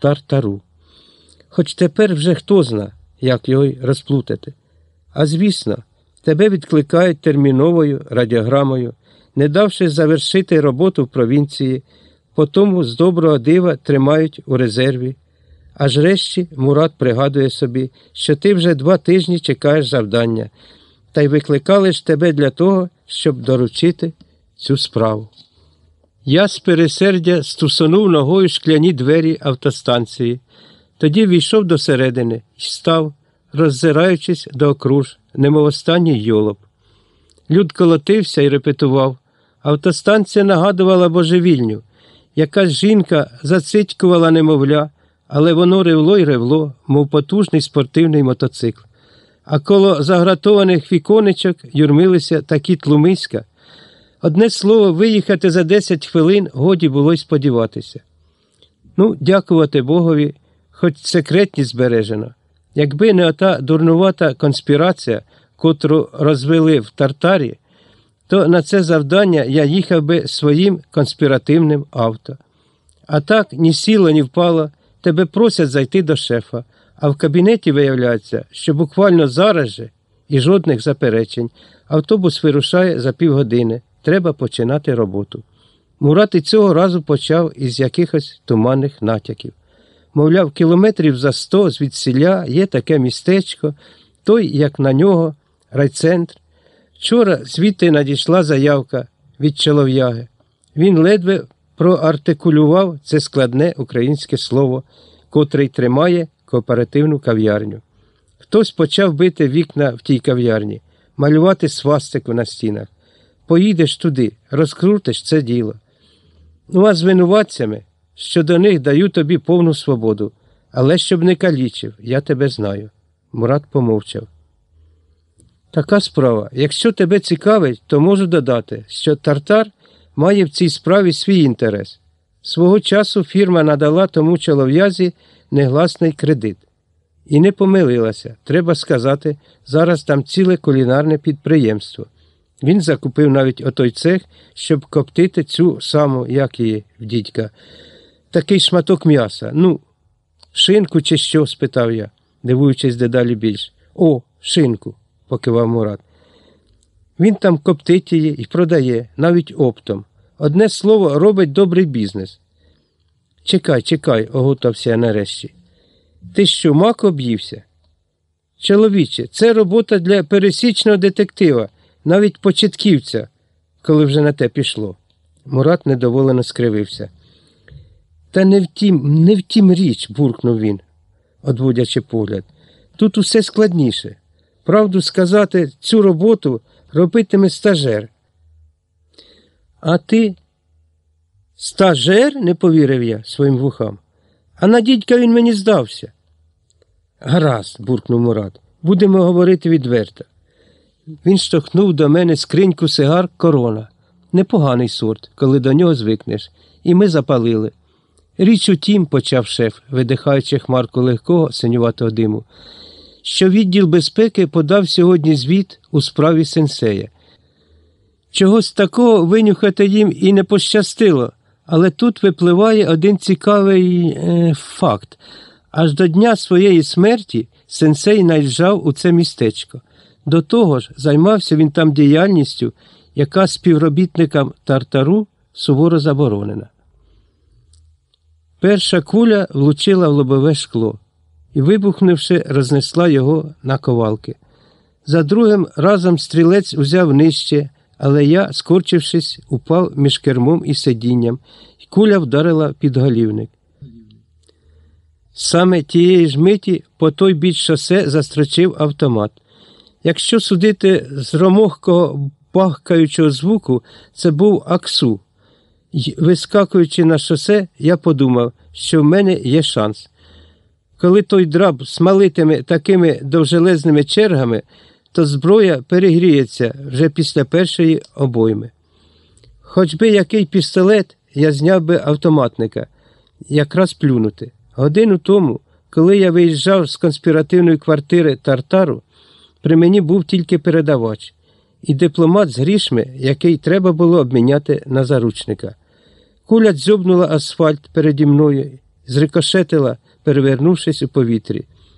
тартару. Хоч тепер вже хто зна, як його розплутати. А звісно, тебе відкликають терміновою радіограмою, не давши завершити роботу в провінції, потому з доброго дива тримають у резерві. Аж решті Мурат пригадує собі, що ти вже два тижні чекаєш завдання, та й викликали ж тебе для того, щоб доручити цю справу. Я з пересердя стусонув ногою шкляні двері автостанції, тоді війшов до середини і став, роззираючись до окруж, немов останній йолоп. Люд колотився і репетував. Автостанція нагадувала божевільню. Якась жінка зацитькувала немовля, але воно ревло й ревло, мов потужний спортивний мотоцикл. А коло загратованих віконечок юрмилися такі тлумиська. Одне слово, виїхати за 10 хвилин годі було й сподіватися. Ну, дякувати Богові, хоч секретність збережено. Якби не ота дурнувата конспірація, котру розвели в тартарі, то на це завдання я їхав би своїм конспіративним авто. А так ні сіло, ні впало, тебе просять зайти до шефа, а в кабінеті виявляється, що буквально зараз же і жодних заперечень. Автобус вирушає за півгодини. Треба починати роботу. Мурат і цього разу почав із якихось туманних натяків. Мовляв, кілометрів за сто звідсіля є таке містечко, той, як на нього, райцентр. Вчора звідти надійшла заявка від чолов'яги. Він ледве проартикулював це складне українське слово, котрий тримає кооперативну кав'ярню. Хтось почав бити вікна в тій кав'ярні, малювати свастику на стінах. Поїдеш туди, розкрутиш це діло. Ну а з винуватцями, що до них даю тобі повну свободу, але щоб не калічив, я тебе знаю. Мурат помовчав. Така справа. Якщо тебе цікавить, то можу додати, що Тартар має в цій справі свій інтерес. Свого часу фірма надала тому чолов'язі негласний кредит. І не помилилася, треба сказати, зараз там ціле кулінарне підприємство. Він закупив навіть отой цех, щоб коптити цю саму, як її в дідька, такий шматок м'яса. Ну, шинку чи що? спитав я, дивуючись дедалі більш. О, шинку, покивав Мурат. Він там коптить її і продає, навіть оптом. Одне слово, робить добрий бізнес. Чекай, чекай, оготався я нарешті. Ти що, мак об'ївся? Чоловіче, це робота для пересічного детектива, навіть початківця, коли вже на те пішло. Мурат недоволено скривився. Та не втім, не втім річ, буркнув він, одводячи погляд. Тут усе складніше. Правду сказати, цю роботу робитиме стажер. А ти? Стажер? не повірив я своїм вухам. А на дідька він мені здався. Гаразд, буркнув Мурат, будемо говорити відверто. Він штовхнув до мене скриньку сигар корона. Непоганий сорт, коли до нього звикнеш, і ми запалили. Річ у тім, почав шеф, видихаючи хмарку легкого синюватого диму, що відділ безпеки подав сьогодні звіт у справі сенсея. Чогось такого винюхати їм і не пощастило, але тут випливає один цікавий е, факт. Аж до дня своєї смерті сенсей наїжджав у це містечко. До того ж, займався він там діяльністю, яка співробітникам тартару суворо заборонена. Перша куля влучила в лобове шкло і, вибухнувши, рознесла його на ковалки. За другим разом стрілець узяв нижче, але я, скорчившись, упав між кермом і сидінням, і куля вдарила під голівник. Саме тієї ж миті по той бік шосе застрочив автомат. Якщо судити з ромохкого бахкаючого звуку, це був аксу. І, вискакуючи на шосе, я подумав, що в мене є шанс. Коли той драб смалитиме такими довжелезними чергами, то зброя перегріється вже після першої обойми. Хоч би який пістолет, я зняв би автоматника, якраз плюнути. Годину тому, коли я виїжджав з конспіративної квартири Тартару, при мені був тільки передавач і дипломат з грішми, який треба було обміняти на заручника. Куля дзьобнула асфальт переді мною, зрикошетила, перевернувшись у повітрі.